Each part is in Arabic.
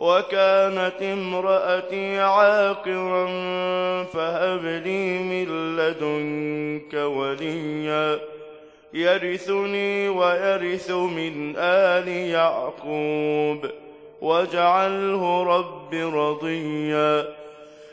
وكانت امرأتي عاقرا فهب لي من لدنك وليا. يرثني ويرث من آل يعقوب واجعله رب رضيا.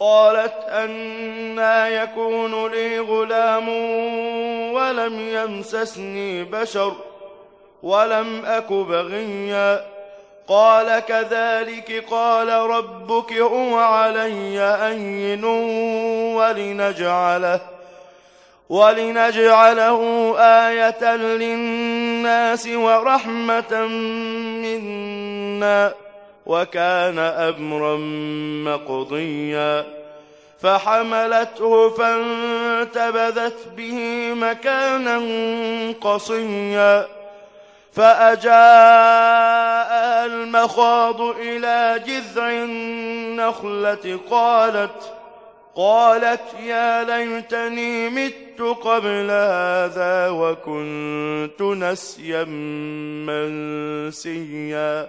قالت أنا يكون لي غلام ولم يمسسني بشر ولم أك بغيا. قال كذلك قال ربك هو علي أين ولنجعله ولنجعله آية للناس ورحمة منا. وكان أمرا مقضيا فحملته فانتبذت به مكانا قصيا فأجاء المخاض إلى جذع النخلة قالت قالت يا ليتني مت قبل هذا وكنت نسيا منسيا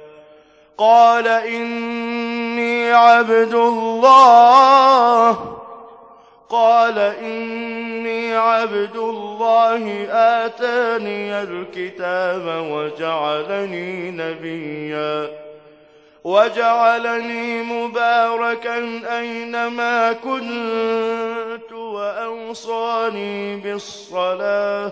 قال إني عبد الله. قال إني عبد الله. آتاني الكتاب وجعلني نبيا. وجعلني مباركا أينما كنت وأوصاني بالصلاة.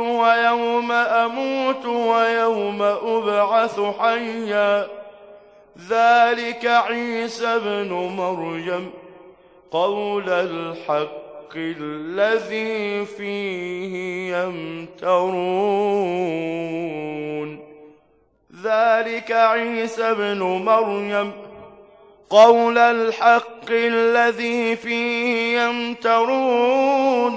ويوم أموت ويوم أبعث حيا. ذلك عيسى ابن مريم قول الحق الذي فيه يمترون. ذلك عيسى ابن مريم قول الحق الذي فيه يمترون.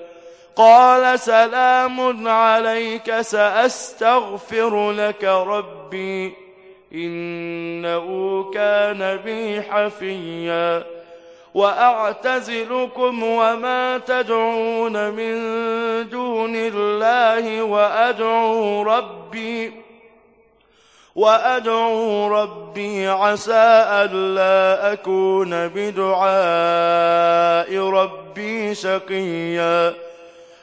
قال سلام عليك سأستغفر لك ربي. إنه كان بي حفيا. وأعتزلكم وما تدعون من دون الله وأدعو ربي. وأدعو ربي عسى ألا أكون بدعاء ربي شقيا.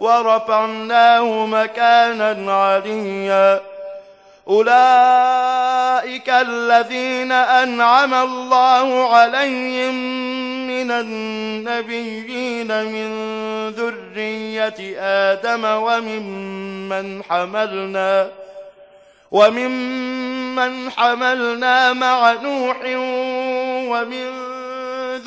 ورفعناه مكانا عليا. أولئك الذين أنعم الله عليهم من النبيين من ذرية آدم وممن حملنا وممن حملنا مع نوح ومن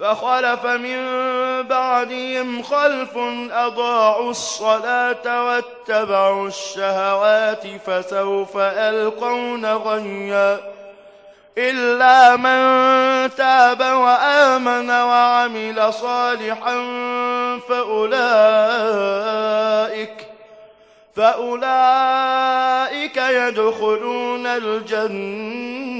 فخلف من بعدهم خلف أضاعوا الصلاة واتبعوا الشهوات فسوف يلقون غيا إلا من تاب وآمن وعمل صالحا فأولئك فأولئك يدخلون الجنة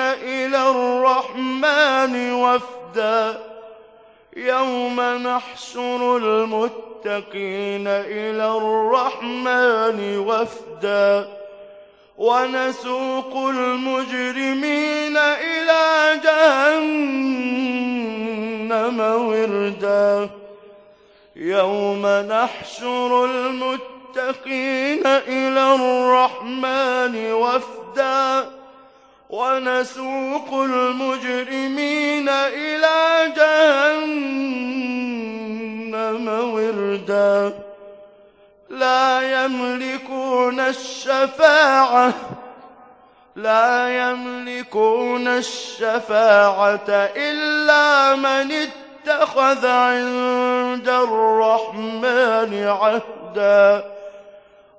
إلى الرحمن وفدا. يوم نحشر المتقين إلى الرحمن وفدا. ونسوق المجرمين إلى جهنم وردا. يوم نحشر المتقين إلى الرحمن وفدا. ونسوق المجرمين إلى جهنم وردا. لا يملكون الشفاعة لا يملكون الشفاعة إلا من اتخذ عند الرحمن عهدا.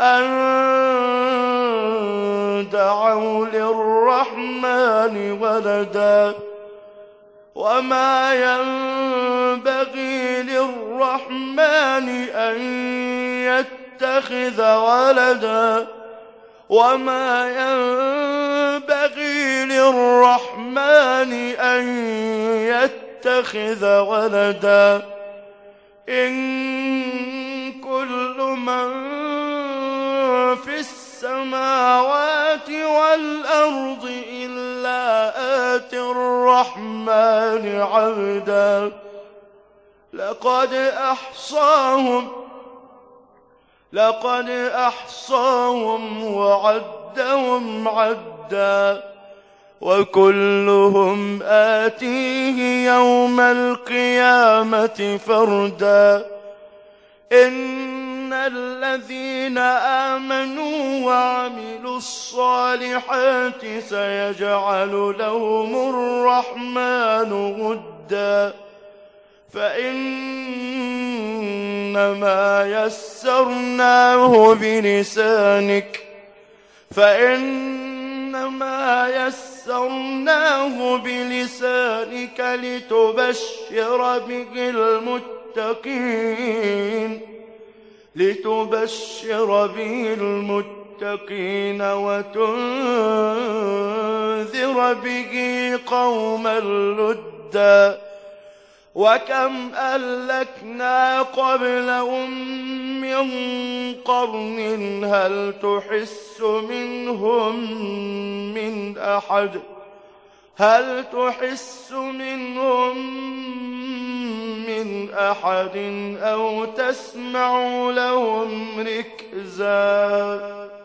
أن دعوا للرحمن ولدا وما ينبغي للرحمن أن يتخذ ولدا وما ينبغي للرحمن أن يتخذ ولدا إن كل من في السماوات والأرض إلا آتي الرحمن عبدا. لقد أحصاهم لقد أحصاهم وعدهم عدا. وكلهم آتيه يوم القيامة فردا. إن الذين آمنوا وعملوا الصالحات سيجعل لهم الرحمن ودا. فإنما يسرناه بلسانك. فإنما يسرناه بلسانك لتبشر به المتقين. لتبشر به المتقين وتنذر به قوما لدا وكم أهلكنا قبلهم من قرن هل تحس منهم من أحد؟ هل تحس منهم من أحد أو تسمع لهم ركزاً.